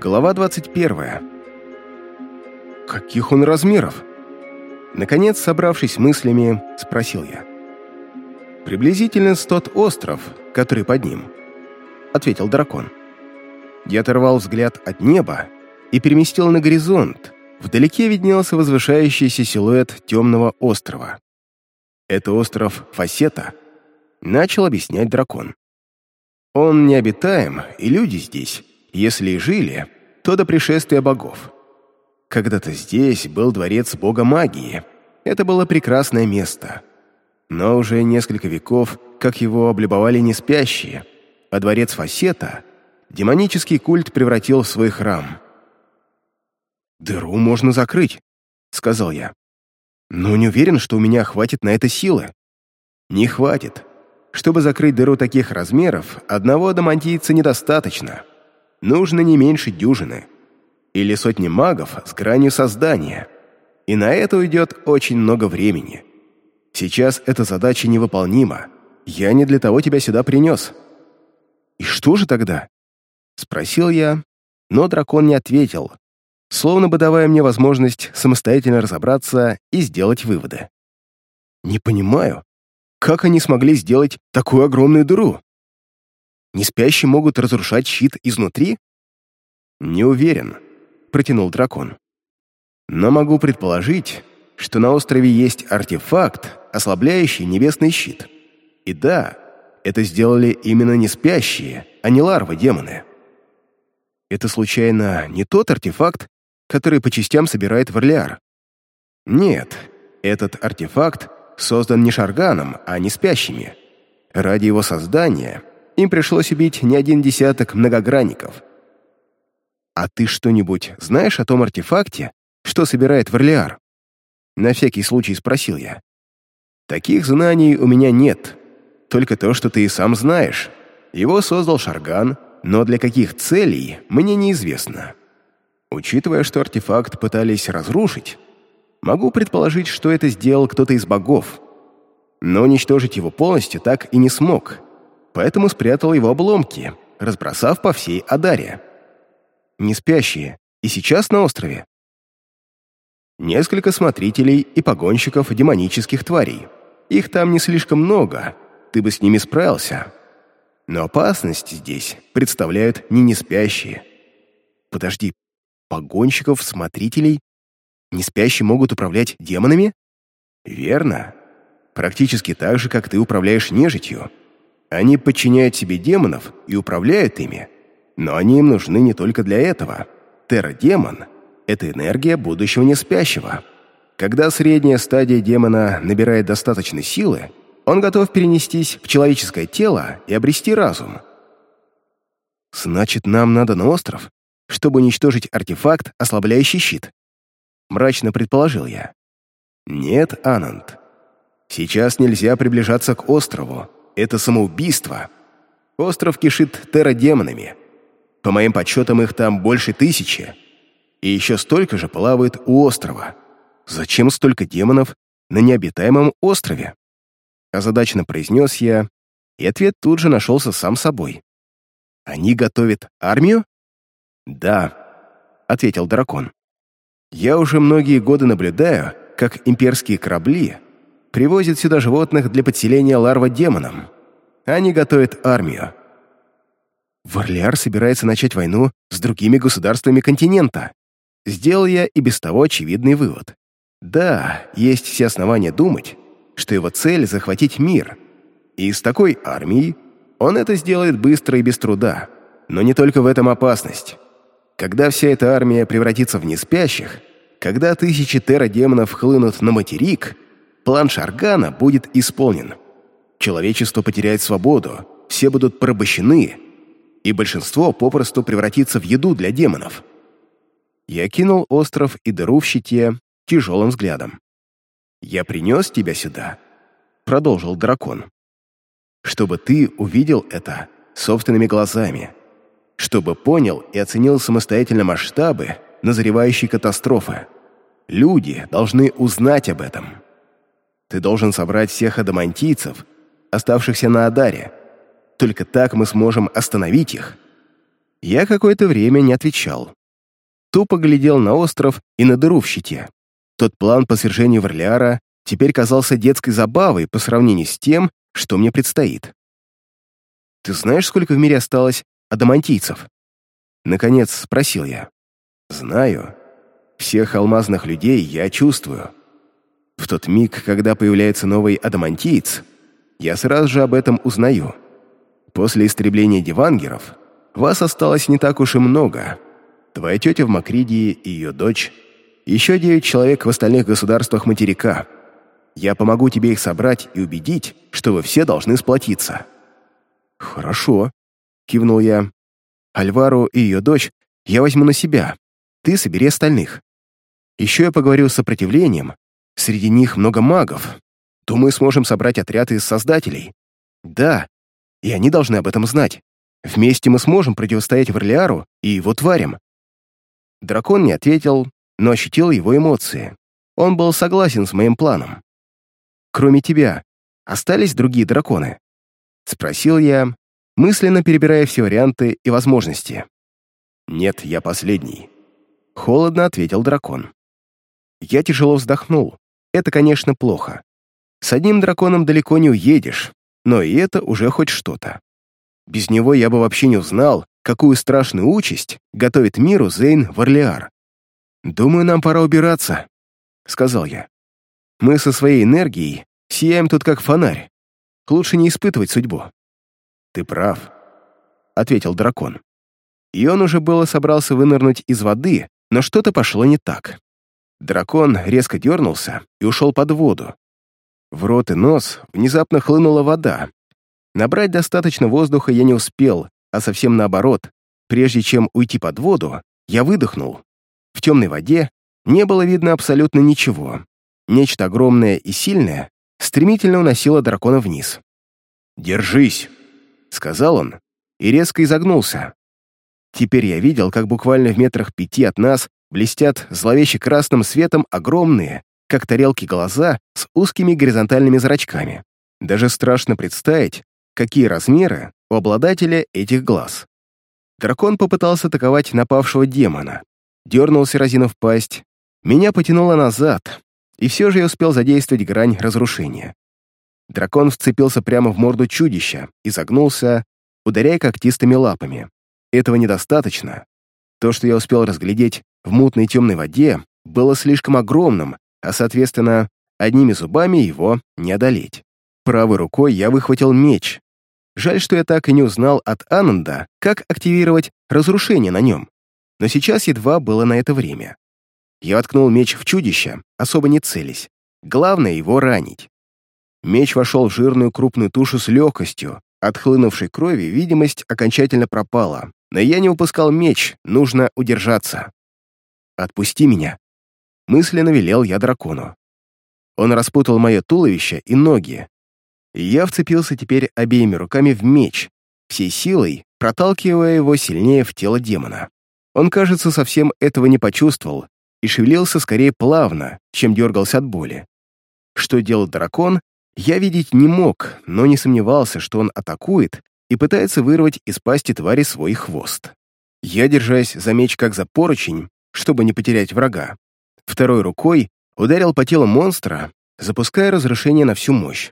Глава 21. Каких он размеров? Наконец, собравшись мыслями, спросил я. «Приблизительно с тот остров, который под ним», — ответил дракон. Я оторвал взгляд от неба и переместил на горизонт. Вдалеке виднелся возвышающийся силуэт темного острова. «Это остров Фасета», — начал объяснять дракон. «Он необитаем, и люди здесь если и жили, то до пришествия богов. Когда-то здесь был дворец бога магии. Это было прекрасное место. Но уже несколько веков, как его облюбовали неспящие, а дворец Фасета демонический культ превратил в свой храм. «Дыру можно закрыть», — сказал я. «Но не уверен, что у меня хватит на это силы». «Не хватит. Чтобы закрыть дыру таких размеров, одного адамантийца недостаточно» нужно не меньше дюжины или сотни магов с гранью создания, и на это уйдет очень много времени. Сейчас эта задача невыполнима. Я не для того тебя сюда принес. И что же тогда? Спросил я, но дракон не ответил, словно бы давая мне возможность самостоятельно разобраться и сделать выводы. Не понимаю, как они смогли сделать такую огромную дыру? Неспящие могут разрушать щит изнутри? Не уверен, протянул дракон. Но могу предположить, что на острове есть артефакт, ослабляющий небесный щит. И да, это сделали именно неспящие, а не ларвы-демоны. Это, случайно, не тот артефакт, который по частям собирает Варлиар? Нет, этот артефакт создан не Шарганом, а не спящими. Ради его создания им пришлось убить не один десяток многогранников. «А ты что-нибудь знаешь о том артефакте, что собирает Варлиар?» На всякий случай спросил я. «Таких знаний у меня нет, только то, что ты и сам знаешь. Его создал Шарган, но для каких целей, мне неизвестно. Учитывая, что артефакт пытались разрушить, могу предположить, что это сделал кто-то из богов, но уничтожить его полностью так и не смог, поэтому спрятал его обломки, разбросав по всей Адаре. Не спящие, и сейчас на острове. Несколько смотрителей и погонщиков демонических тварей. Их там не слишком много, ты бы с ними справился. Но опасность здесь представляют не неспящие. Подожди, погонщиков, смотрителей? Неспящие могут управлять демонами? Верно. Практически так же, как ты управляешь нежитью. Они подчиняют себе демонов и управляют ими, но они им нужны не только для этого. Терра-демон — это энергия будущего неспящего. Когда средняя стадия демона набирает достаточной силы, он готов перенестись в человеческое тело и обрести разум. «Значит, нам надо на остров, чтобы уничтожить артефакт, ослабляющий щит», — мрачно предположил я. «Нет, Ананд. Сейчас нельзя приближаться к острову, это самоубийство. Остров кишит терродемонами. По моим подсчетам, их там больше тысячи. И еще столько же плавает у острова. Зачем столько демонов на необитаемом острове? Озадаченно произнес я, и ответ тут же нашелся сам собой. Они готовят армию? Да, ответил дракон. Я уже многие годы наблюдаю, как имперские корабли привозят сюда животных для подселения ларва-демонам. Они готовят армию. Варлиар собирается начать войну с другими государствами континента. Сделал я и без того очевидный вывод. Да, есть все основания думать, что его цель — захватить мир. И с такой армией он это сделает быстро и без труда. Но не только в этом опасность. Когда вся эта армия превратится в неспящих, когда тысячи терра-демонов хлынут на материк, План Шаргана будет исполнен. Человечество потеряет свободу, все будут порабощены, и большинство попросту превратится в еду для демонов. Я кинул остров и дыру в щите тяжелым взглядом. «Я принес тебя сюда», — продолжил дракон, «чтобы ты увидел это собственными глазами, чтобы понял и оценил самостоятельно масштабы назревающей катастрофы. Люди должны узнать об этом». Ты должен собрать всех адамантийцев, оставшихся на Адаре. Только так мы сможем остановить их. Я какое-то время не отвечал. Тупо глядел на остров и на дыру в щите. Тот план по свержению Варлиара теперь казался детской забавой по сравнению с тем, что мне предстоит. «Ты знаешь, сколько в мире осталось адамантийцев?» Наконец спросил я. «Знаю. Всех алмазных людей я чувствую. В тот миг, когда появляется новый адамантиец, я сразу же об этом узнаю. После истребления дивангеров вас осталось не так уж и много. Твоя тетя в Макридии и ее дочь, еще девять человек в остальных государствах материка. Я помогу тебе их собрать и убедить, что вы все должны сплотиться». «Хорошо», — кивнул я. «Альвару и ее дочь я возьму на себя. Ты собери остальных. Еще я поговорю с сопротивлением. Среди них много магов. Думаю, сможем собрать отряд из создателей. Да, и они должны об этом знать. Вместе мы сможем противостоять Варлиару и его тварям». Дракон не ответил, но ощутил его эмоции. Он был согласен с моим планом. «Кроме тебя, остались другие драконы?» — спросил я, мысленно перебирая все варианты и возможности. «Нет, я последний», — холодно ответил дракон. Я тяжело вздохнул. Это, конечно, плохо. С одним драконом далеко не уедешь, но и это уже хоть что-то. Без него я бы вообще не узнал, какую страшную участь готовит миру Зейн Варлиар. «Думаю, нам пора убираться», — сказал я. «Мы со своей энергией сияем тут как фонарь. Лучше не испытывать судьбу». «Ты прав», — ответил дракон. И он уже было собрался вынырнуть из воды, но что-то пошло не так. Дракон резко дернулся и ушел под воду. В рот и нос внезапно хлынула вода. Набрать достаточно воздуха я не успел, а совсем наоборот. Прежде чем уйти под воду, я выдохнул. В темной воде не было видно абсолютно ничего. Нечто огромное и сильное стремительно уносило дракона вниз. «Держись!» — сказал он и резко изогнулся. Теперь я видел, как буквально в метрах пяти от нас блестят зловеще красным светом огромные, как тарелки глаза с узкими горизонтальными зрачками. Даже страшно представить, какие размеры у обладателя этих глаз. Дракон попытался атаковать напавшего демона. Дернулся, разинув пасть. Меня потянуло назад, и все же я успел задействовать грань разрушения. Дракон вцепился прямо в морду чудища и загнулся, ударяя когтистыми лапами. Этого недостаточно. То, что я успел разглядеть в мутной темной воде, было слишком огромным, а, соответственно, одними зубами его не одолеть. Правой рукой я выхватил меч. Жаль, что я так и не узнал от Ананда, как активировать разрушение на нем. Но сейчас едва было на это время. Я воткнул меч в чудище, особо не целясь. Главное его ранить. Меч вошел в жирную крупную тушу с легкостью. От хлынувшей крови видимость окончательно пропала. Но я не упускал меч, нужно удержаться. «Отпусти меня», — мысленно велел я дракону. Он распутал мое туловище и ноги. Я вцепился теперь обеими руками в меч, всей силой проталкивая его сильнее в тело демона. Он, кажется, совсем этого не почувствовал и шевелился скорее плавно, чем дергался от боли. Что делал дракон, я видеть не мог, но не сомневался, что он атакует и пытается вырвать из пасти твари свой хвост. Я, держась за меч как за поручень, чтобы не потерять врага, второй рукой ударил по телу монстра, запуская разрушение на всю мощь.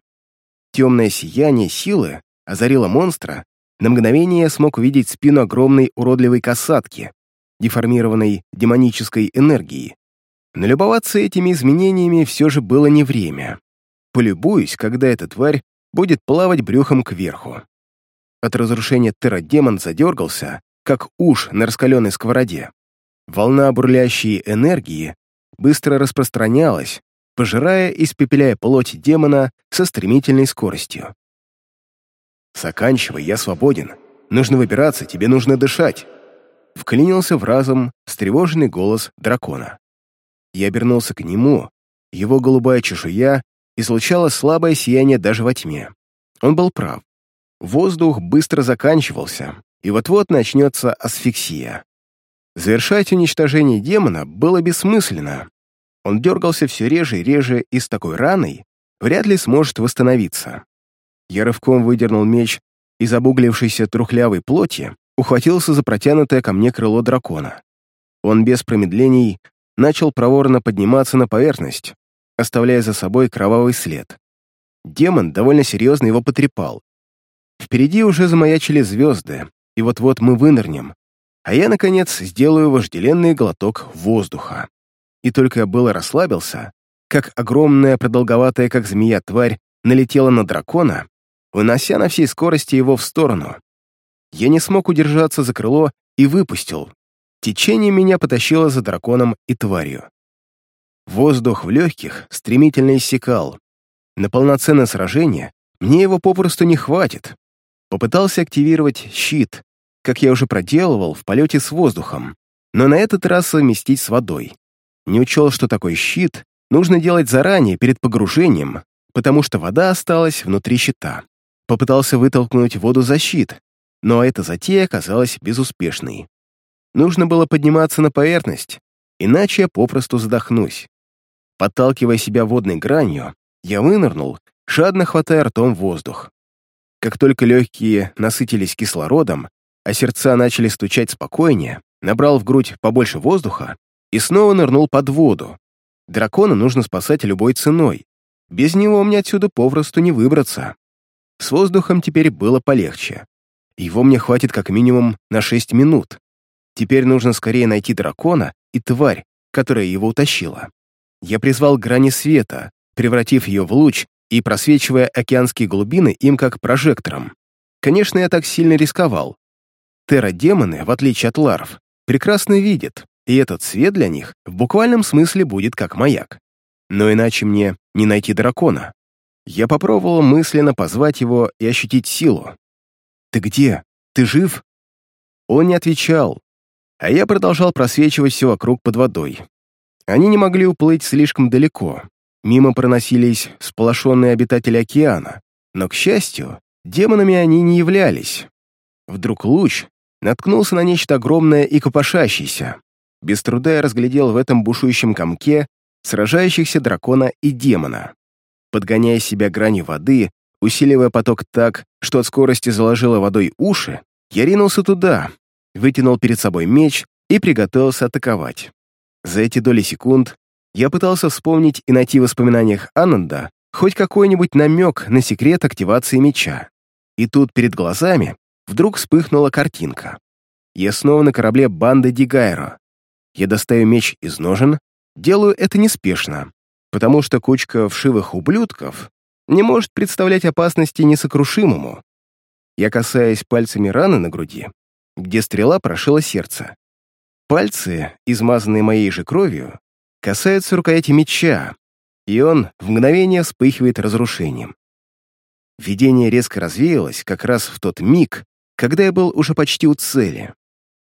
Темное сияние силы озарило монстра, на мгновение я смог увидеть спину огромной уродливой касатки, деформированной демонической энергией. Налюбоваться этими изменениями все же было не время. Полюбуюсь, когда эта тварь будет плавать брюхом кверху. От разрушения терродемон задергался, как уж на раскаленной сковороде. Волна бурлящей энергии быстро распространялась, пожирая и испепеляя плоть демона со стремительной скоростью. «Заканчивай, я свободен. Нужно выбираться, тебе нужно дышать», вклинился в разум встревоженный голос дракона. Я обернулся к нему, его голубая чешуя излучала слабое сияние даже во тьме. Он был прав. Воздух быстро заканчивался, и вот-вот начнется асфиксия. Завершать уничтожение демона было бессмысленно. Он дергался все реже и реже, и с такой раной вряд ли сможет восстановиться. Я рывком выдернул меч из обуглившейся трухлявой плоти ухватился за протянутое ко мне крыло дракона. Он без промедлений начал проворно подниматься на поверхность, оставляя за собой кровавый след. Демон довольно серьезно его потрепал. Впереди уже замаячили звезды, и вот-вот мы вынырнем, а я, наконец, сделаю вожделенный глоток воздуха. И только я было расслабился, как огромная, продолговатая, как змея, тварь налетела на дракона, вынося на всей скорости его в сторону. Я не смог удержаться за крыло и выпустил. Течение меня потащило за драконом и тварью. Воздух в легких стремительно иссякал. На полноценное сражение мне его попросту не хватит. Попытался активировать щит, как я уже проделывал в полете с воздухом, но на этот раз совместить с водой. Не учел, что такой щит нужно делать заранее, перед погружением, потому что вода осталась внутри щита. Попытался вытолкнуть воду за щит, но эта затея оказалась безуспешной. Нужно было подниматься на поверхность, иначе я попросту задохнусь. Подталкивая себя водной гранью, я вынырнул, жадно хватая ртом воздух. Как только легкие насытились кислородом, а сердца начали стучать спокойнее, набрал в грудь побольше воздуха и снова нырнул под воду. Дракона нужно спасать любой ценой. Без него мне отсюда попросту не выбраться. С воздухом теперь было полегче. Его мне хватит как минимум на 6 минут. Теперь нужно скорее найти дракона и тварь, которая его утащила. Я призвал грани света, превратив ее в луч и просвечивая океанские глубины им как прожектором. Конечно, я так сильно рисковал. Терра-демоны, в отличие от ларв, прекрасно видят, и этот свет для них в буквальном смысле будет как маяк. Но иначе мне не найти дракона. Я попробовал мысленно позвать его и ощутить силу. «Ты где? Ты жив?» Он не отвечал, а я продолжал просвечивать все вокруг под водой. Они не могли уплыть слишком далеко. Мимо проносились сполошенные обитатели океана, но, к счастью, демонами они не являлись. Вдруг луч наткнулся на нечто огромное и копошащееся. Без труда я разглядел в этом бушующем комке сражающихся дракона и демона. Подгоняя себя гранью воды, усиливая поток так, что от скорости заложило водой уши, я ринулся туда, вытянул перед собой меч и приготовился атаковать. За эти доли секунд я пытался вспомнить и найти в воспоминаниях Ананда хоть какой-нибудь намек на секрет активации меча. И тут перед глазами вдруг вспыхнула картинка. Я снова на корабле банды Дигайро. Я достаю меч из ножен, делаю это неспешно, потому что кучка вшивых ублюдков не может представлять опасности несокрушимому. Я касаюсь пальцами раны на груди, где стрела прошила сердце. Пальцы, измазанные моей же кровью, касаются рукояти меча, и он в мгновение вспыхивает разрушением. Видение резко развеялось как раз в тот миг, когда я был уже почти у цели.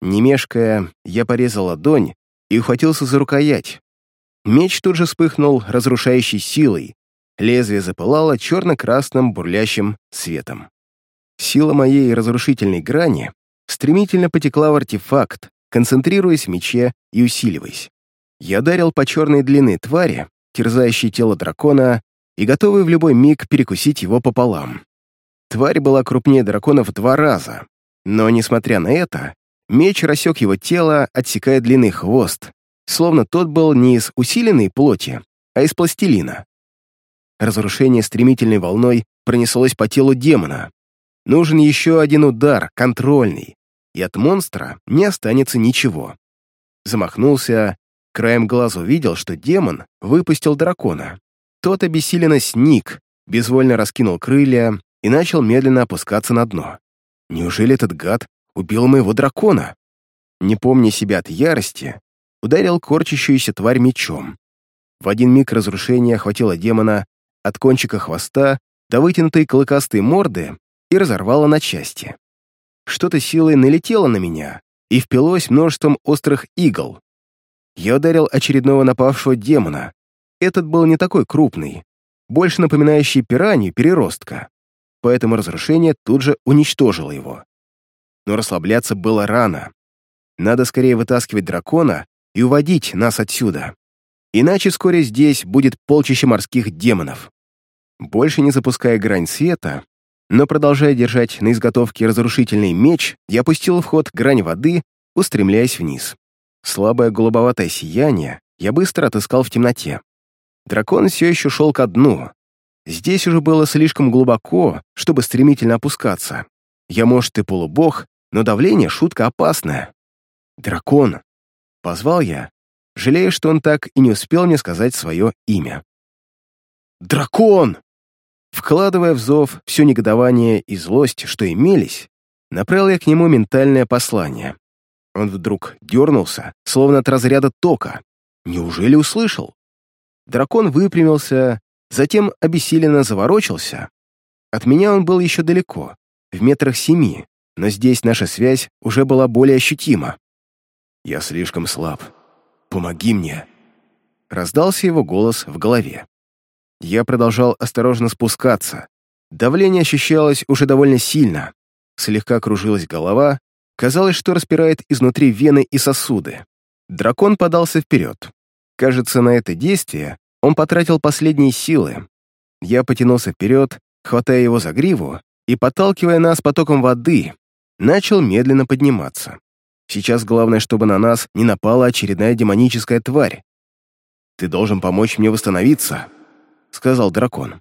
Не мешкая, я порезал ладонь и ухватился за рукоять. Меч тут же вспыхнул разрушающей силой, лезвие запылало черно-красным бурлящим светом. Сила моей разрушительной грани стремительно потекла в артефакт, концентрируясь в мече и усиливаясь. Я ударил по черной длины твари, терзающей тело дракона, и готовый в любой миг перекусить его пополам. Тварь была крупнее дракона в два раза, но, несмотря на это, меч рассек его тело, отсекая длинный хвост, словно тот был не из усиленной плоти, а из пластилина. Разрушение стремительной волной пронеслось по телу демона. Нужен еще один удар, контрольный, и от монстра не останется ничего. Замахнулся, краем глаза увидел, что демон выпустил дракона. Тот обессиленно сник, безвольно раскинул крылья и начал медленно опускаться на дно. Неужели этот гад убил моего дракона? Не помня себя от ярости, ударил корчащуюся тварь мечом. В один миг разрушение охватило демона от кончика хвоста до вытянутой клыкастой морды и разорвало на части. Что-то силой налетело на меня и впилось множеством острых игл. Я ударил очередного напавшего демона. Этот был не такой крупный, больше напоминающий пиранью переростка, поэтому разрушение тут же уничтожило его. Но расслабляться было рано. Надо скорее вытаскивать дракона и уводить нас отсюда. Иначе вскоре здесь будет полчища морских демонов. Больше не запуская грань света, но, продолжая держать на изготовке разрушительный меч, я пустил в ход грань воды, устремляясь вниз. Слабое голубоватое сияние я быстро отыскал в темноте. Дракон все еще шел ко дну. Здесь уже было слишком глубоко, чтобы стремительно опускаться. Я, может, и полубог, но давление — шутка опасная. «Дракон!» — позвал я, жалея, что он так и не успел мне сказать свое имя. «Дракон!» Вкладывая в зов все негодование и злость, что имелись, направил я к нему ментальное послание. Он вдруг дернулся, словно от разряда тока. Неужели услышал? Дракон выпрямился, затем обессиленно заворочился. От меня он был еще далеко, в метрах семи, но здесь наша связь уже была более ощутима. «Я слишком слаб. Помоги мне!» Раздался его голос в голове. Я продолжал осторожно спускаться. Давление ощущалось уже довольно сильно. Слегка кружилась голова, казалось, что распирает изнутри вены и сосуды. Дракон подался вперед. Кажется, на это действие он потратил последние силы. Я потянулся вперед, хватая его за гриву и, подталкивая нас потоком воды, начал медленно подниматься. Сейчас главное, чтобы на нас не напала очередная демоническая тварь. «Ты должен помочь мне восстановиться», — сказал дракон.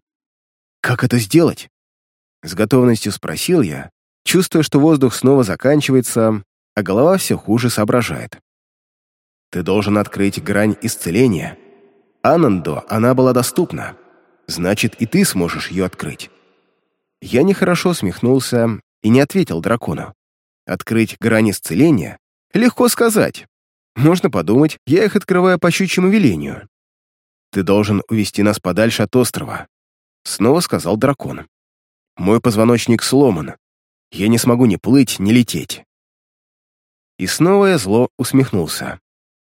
«Как это сделать?» С готовностью спросил я, чувствуя, что воздух снова заканчивается, а голова все хуже соображает. «Ты должен открыть грань исцеления. Анандо она была доступна. Значит, и ты сможешь ее открыть». Я нехорошо усмехнулся и не ответил дракону. Открыть грань исцеления? Легко сказать. Можно подумать, я их открываю по щучьему велению. «Ты должен увести нас подальше от острова», — снова сказал дракон. «Мой позвоночник сломан. Я не смогу ни плыть, ни лететь». И снова я зло усмехнулся.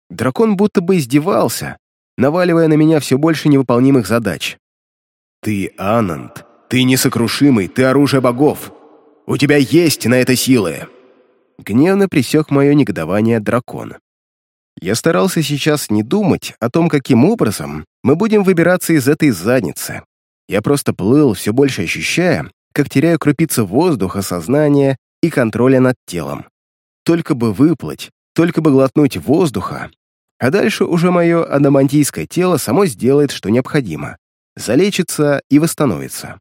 Дракон будто бы издевался, наваливая на меня все больше невыполнимых задач. «Ты Ананд, ты несокрушимый, ты оружие богов. У тебя есть на это силы!» Гневно присек мое негодование дракон. Я старался сейчас не думать о том, каким образом мы будем выбираться из этой задницы. Я просто плыл, все больше ощущая, как теряю крупицы воздуха, сознания и контроля над телом. Только бы выплыть, только бы глотнуть воздуха, а дальше уже мое адамантийское тело само сделает, что необходимо. Залечится и восстановится.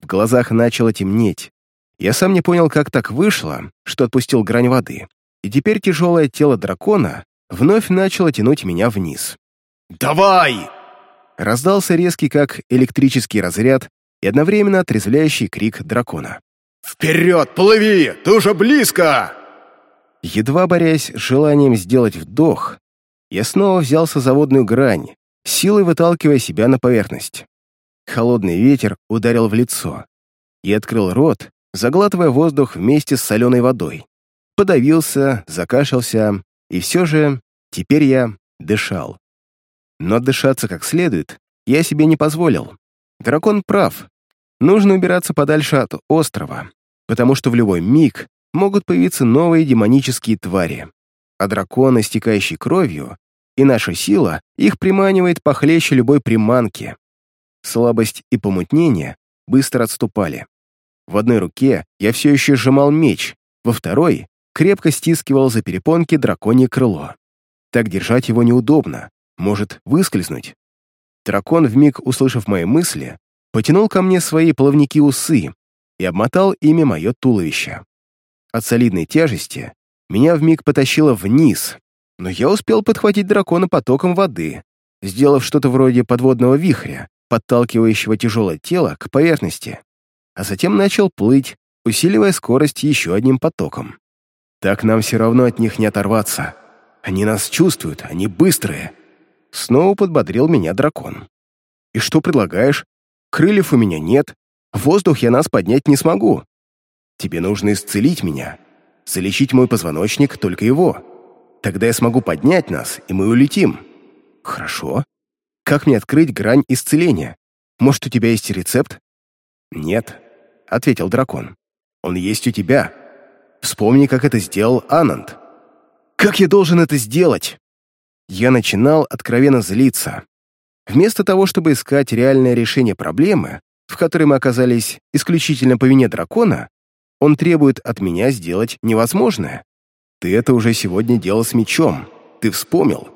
В глазах начало темнеть. Я сам не понял, как так вышло, что отпустил грань воды. И теперь тяжелое тело дракона вновь начало тянуть меня вниз. «Давай!» Раздался резкий, как электрический разряд, и одновременно отрезвляющий крик дракона. «Вперед, плыви! Ты уже близко!» Едва борясь с желанием сделать вдох, я снова взялся за водную грань, силой выталкивая себя на поверхность. Холодный ветер ударил в лицо и открыл рот, заглатывая воздух вместе с соленой водой. Подавился, закашлялся, и все же теперь я дышал. Но дышаться как следует я себе не позволил. Дракон прав. Нужно убираться подальше от острова, потому что в любой миг могут появиться новые демонические твари. А дракон, истекающий кровью, и наша сила их приманивает похлеще любой приманки. Слабость и помутнение быстро отступали. В одной руке я все еще сжимал меч, во второй крепко стискивал за перепонки драконье крыло. Так держать его неудобно, может выскользнуть. Дракон, вмиг услышав мои мысли, потянул ко мне свои плавники-усы и обмотал ими мое туловище. От солидной тяжести меня вмиг потащило вниз, но я успел подхватить дракона потоком воды, сделав что-то вроде подводного вихря, подталкивающего тяжелое тело к поверхности, а затем начал плыть, усиливая скорость еще одним потоком. Так нам все равно от них не оторваться. Они нас чувствуют, они быстрые. Снова подбодрил меня дракон. И что предлагаешь? Крыльев у меня нет, воздух я нас поднять не смогу. Тебе нужно исцелить меня, залечить мой позвоночник, только его. Тогда я смогу поднять нас, и мы улетим. Хорошо. Как мне открыть грань исцеления? Может, у тебя есть рецепт? Нет, ответил дракон. Он есть у тебя. Вспомни, как это сделал Ананд. Как я должен это сделать? Я начинал откровенно злиться. Вместо того, чтобы искать реальное решение проблемы, в которой мы оказались исключительно по вине дракона, он требует от меня сделать невозможное. Ты это уже сегодня делал с мечом. Ты вспомнил.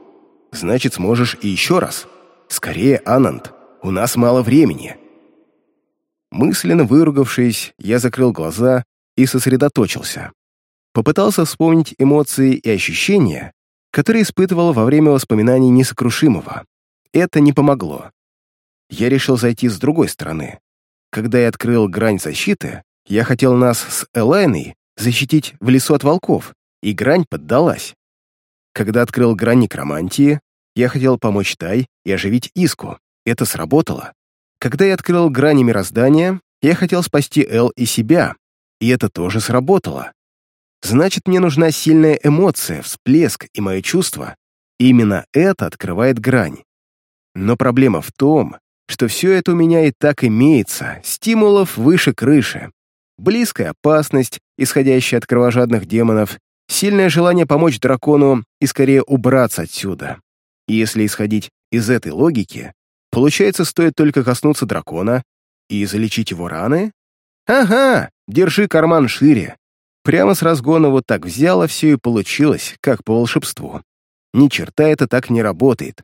Значит, сможешь и еще раз. Скорее, Ананд, у нас мало времени. Мысленно выругавшись, я закрыл глаза и сосредоточился. Попытался вспомнить эмоции и ощущения, которые испытывал во время воспоминаний несокрушимого. Это не помогло. Я решил зайти с другой стороны. Когда я открыл грань защиты, я хотел нас с Элайной защитить в лесу от волков, и грань поддалась. Когда открыл грань некромантии, я хотел помочь Тай и оживить Иску. Это сработало. Когда я открыл грани мироздания, я хотел спасти Эл и себя, и это тоже сработало. Значит, мне нужна сильная эмоция, всплеск и мое чувство. И именно это открывает грань. Но проблема в том, что все это у меня и так имеется, стимулов выше крыши. Близкая опасность, исходящая от кровожадных демонов, сильное желание помочь дракону и скорее убраться отсюда. И если исходить из этой логики, получается, стоит только коснуться дракона и залечить его раны? Ага, держи карман шире. Прямо с разгона вот так взяло все и получилось, как по волшебству. Ни черта это так не работает.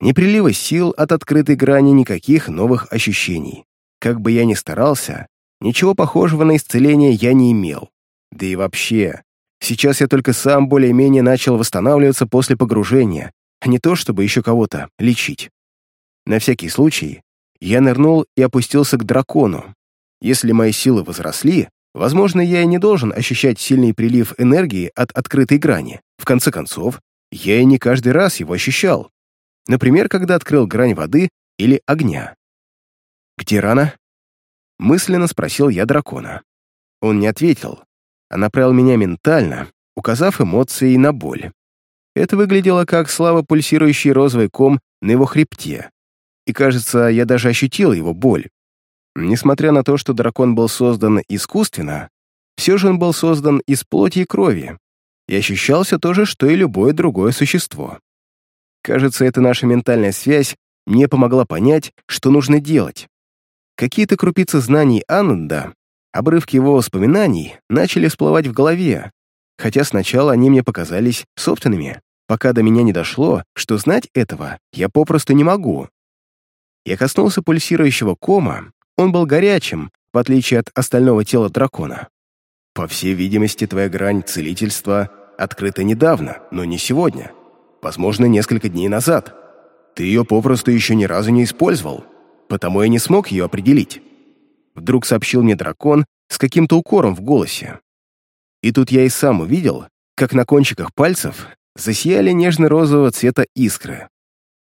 Ни прилива сил от открытой грани, никаких новых ощущений. Как бы я ни старался, ничего похожего на исцеление я не имел. Да и вообще, сейчас я только сам более-менее начал восстанавливаться после погружения, а не то, чтобы еще кого-то лечить. На всякий случай, я нырнул и опустился к дракону. Если мои силы возросли, Возможно, я и не должен ощущать сильный прилив энергии от открытой грани. В конце концов, я и не каждый раз его ощущал. Например, когда открыл грань воды или огня. «Где рана?» Мысленно спросил я дракона. Он не ответил, а направил меня ментально, указав эмоции на боль. Это выглядело как слабо пульсирующий розовый ком на его хребте. И, кажется, я даже ощутил его боль. Несмотря на то, что дракон был создан искусственно, все же он был создан из плоти и крови и ощущался то же, что и любое другое существо. Кажется, эта наша ментальная связь мне помогла понять, что нужно делать. Какие-то крупицы знаний Ананда, обрывки его воспоминаний начали всплывать в голове, хотя сначала они мне показались собственными, пока до меня не дошло, что знать этого я попросту не могу. Я коснулся пульсирующего кома он был горячим, в отличие от остального тела дракона. По всей видимости, твоя грань целительства открыта недавно, но не сегодня. Возможно, несколько дней назад. Ты ее попросту еще ни разу не использовал, потому я не смог ее определить. Вдруг сообщил мне дракон с каким-то укором в голосе. И тут я и сам увидел, как на кончиках пальцев засияли нежно-розового цвета искры.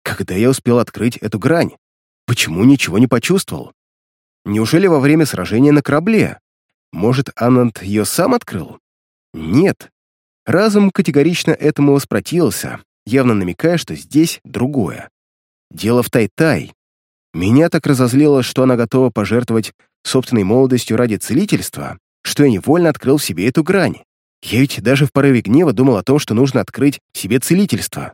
Когда я успел открыть эту грань? Почему ничего не почувствовал? Неужели во время сражения на корабле? Может, Ананд ее сам открыл? Нет. Разум категорично этому воспротивился, явно намекая, что здесь другое. Дело в Тай-Тай. Меня так разозлило, что она готова пожертвовать собственной молодостью ради целительства, что я невольно открыл в себе эту грань. Я ведь даже в порыве гнева думал о том, что нужно открыть себе целительство.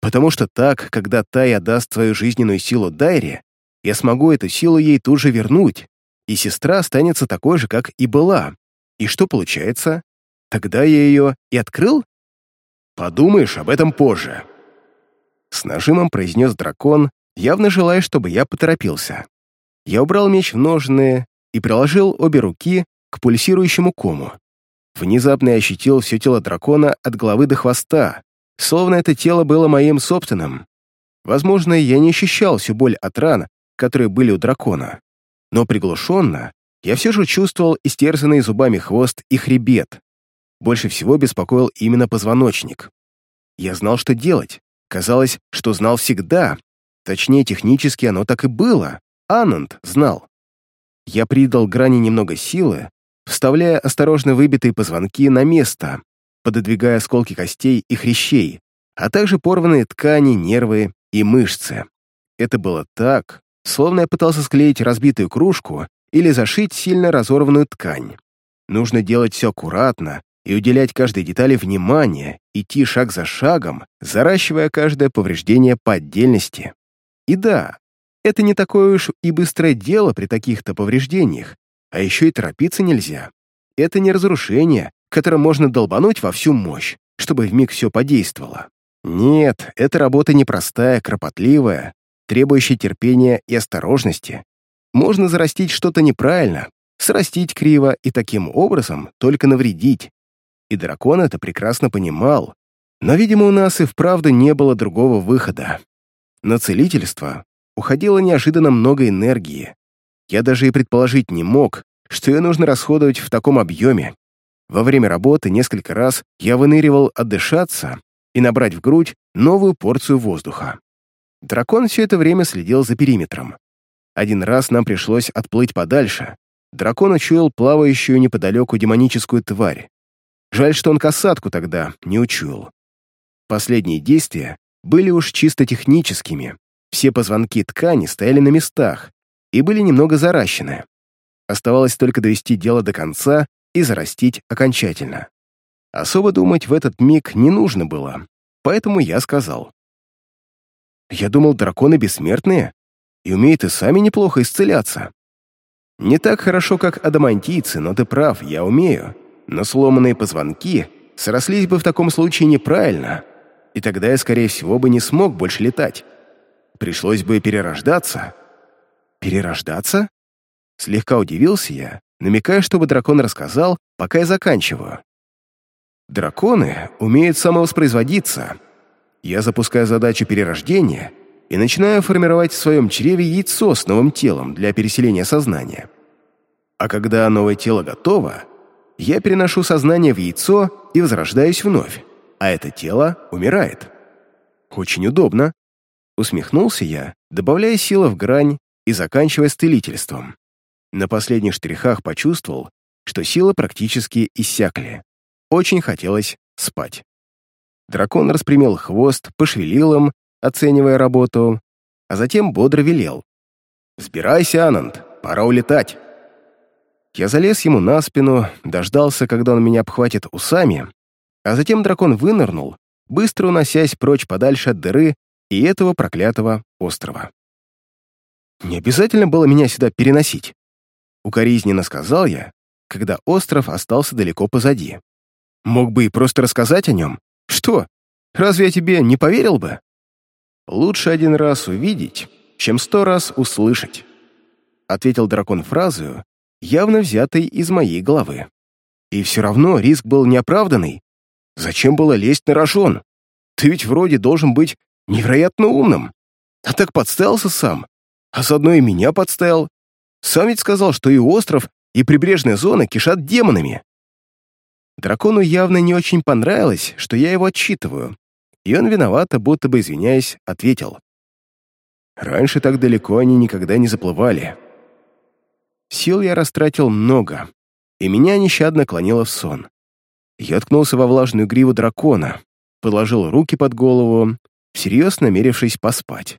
Потому что так, когда Тай отдаст свою жизненную силу Дайре, я смогу эту силу ей тут же вернуть, и сестра останется такой же, как и была. И что получается? Тогда я ее и открыл? Подумаешь об этом позже. С нажимом произнес дракон, явно желая, чтобы я поторопился. Я убрал меч в ножны и приложил обе руки к пульсирующему кому. Внезапно я ощутил все тело дракона от головы до хвоста, словно это тело было моим собственным. Возможно, я не ощущал всю боль от ран, которые были у дракона. Но приглушенно я все же чувствовал истерзанный зубами хвост и хребет. Больше всего беспокоил именно позвоночник. Я знал, что делать. Казалось, что знал всегда. Точнее, технически оно так и было. Ананд знал. Я придал грани немного силы, вставляя осторожно выбитые позвонки на место, пододвигая осколки костей и хрящей, а также порванные ткани, нервы и мышцы. Это было так, словно я пытался склеить разбитую кружку или зашить сильно разорванную ткань. Нужно делать все аккуратно и уделять каждой детали внимание, идти шаг за шагом, заращивая каждое повреждение по отдельности. И да, Это не такое уж и быстрое дело при таких-то повреждениях, а еще и торопиться нельзя. Это не разрушение, которое можно долбануть во всю мощь, чтобы вмиг все подействовало. Нет, эта работа непростая, кропотливая, требующая терпения и осторожности. Можно зарастить что-то неправильно, срастить криво и таким образом только навредить. И дракон это прекрасно понимал. Но, видимо, у нас и вправду не было другого выхода. На целительство уходило неожиданно много энергии. Я даже и предположить не мог, что ее нужно расходовать в таком объеме. Во время работы несколько раз я выныривал отдышаться и набрать в грудь новую порцию воздуха. Дракон все это время следил за периметром. Один раз нам пришлось отплыть подальше. Дракон учуял плавающую неподалеку демоническую тварь. Жаль, что он касатку тогда не учуял. Последние действия были уж чисто техническими. Все позвонки ткани стояли на местах и были немного заращены. Оставалось только довести дело до конца и зарастить окончательно. Особо думать в этот миг не нужно было, поэтому я сказал. «Я думал, драконы бессмертные и умеют и сами неплохо исцеляться. Не так хорошо, как адамантийцы, но ты прав, я умею. Но сломанные позвонки срослись бы в таком случае неправильно, и тогда я, скорее всего, бы не смог больше летать. Пришлось бы перерождаться». «Перерождаться?» Слегка удивился я, намекая, чтобы дракон рассказал, пока я заканчиваю. Драконы умеют самовоспроизводиться. Я запускаю задачу перерождения и начинаю формировать в своем чреве яйцо с новым телом для переселения сознания. А когда новое тело готово, я переношу сознание в яйцо и возрождаюсь вновь, а это тело умирает. Очень удобно. Усмехнулся я, добавляя силы в грань и заканчивая стылительством. На последних штрихах почувствовал, что силы практически иссякли. Очень хотелось спать. Дракон распрямил хвост, пошевелил им, оценивая работу, а затем бодро велел. «Сбирайся, Ананд, пора улетать». Я залез ему на спину, дождался, когда он меня обхватит усами, а затем дракон вынырнул, быстро уносясь прочь подальше от дыры и этого проклятого острова. «Не обязательно было меня сюда переносить», — укоризненно сказал я, когда остров остался далеко позади. Мог бы и просто рассказать о нем. Что, разве я тебе не поверил бы? Лучше один раз увидеть, чем сто раз услышать, ответил дракон фразою, явно взятой из моей головы. И все равно риск был неоправданный. Зачем было лезть на рожон? Ты ведь вроде должен быть невероятно умным. А так подставился сам. А заодно и меня подставил. Сам ведь сказал, что и остров, и прибрежная зона кишат демонами. Дракону явно не очень понравилось, что я его отчитываю, и он виновато, будто бы извиняясь, ответил. «Раньше так далеко они никогда не заплывали. Сил я растратил много, и меня нещадно клонило в сон. Я ткнулся во влажную гриву дракона, положил руки под голову, всерьез намерившись поспать.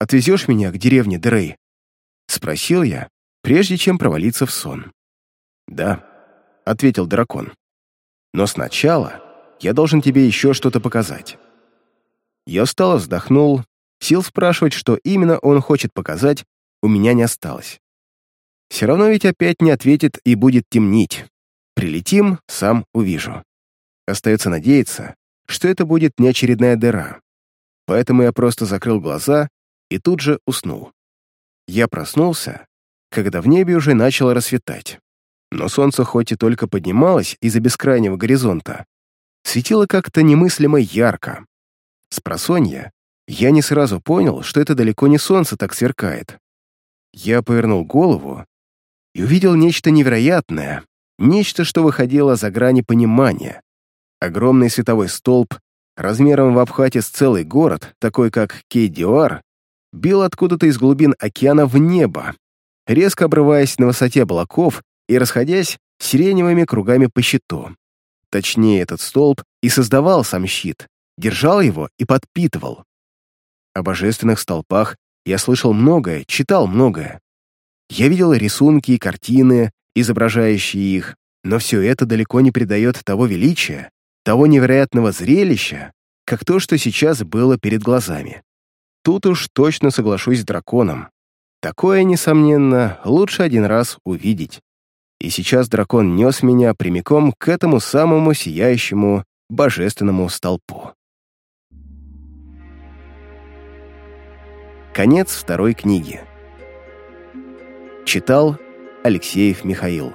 «Отвезешь меня к деревне Дрей?» — спросил я, прежде чем провалиться в сон. «Да», ответил дракон. «Но сначала я должен тебе еще что-то показать». Я устало вздохнул, сил спрашивать, что именно он хочет показать, у меня не осталось. Все равно ведь опять не ответит и будет темнить. Прилетим, сам увижу. Остается надеяться, что это будет не очередная дыра. Поэтому я просто закрыл глаза и тут же уснул. Я проснулся, когда в небе уже начало рассветать. Но солнце хоть и только поднималось из-за бескрайнего горизонта, светило как-то немыслимо ярко. С просонья я не сразу понял, что это далеко не солнце так сверкает. Я повернул голову и увидел нечто невероятное, нечто, что выходило за грани понимания. Огромный световой столб, размером в обхвате с целый город, такой как Кейдиуар, бил откуда-то из глубин океана в небо, резко обрываясь на высоте облаков и расходясь сиреневыми кругами по щиту. Точнее, этот столб и создавал сам щит, держал его и подпитывал. О божественных столпах я слышал многое, читал многое. Я видел рисунки и картины, изображающие их, но все это далеко не придает того величия, того невероятного зрелища, как то, что сейчас было перед глазами. тут уж точно соглашусь с драконом. Такое, несомненно, лучше один раз увидеть. И сейчас дракон нес меня прямиком к этому самому сияющему божественному столпу. Конец второй книги. Читал Алексеев Михаил.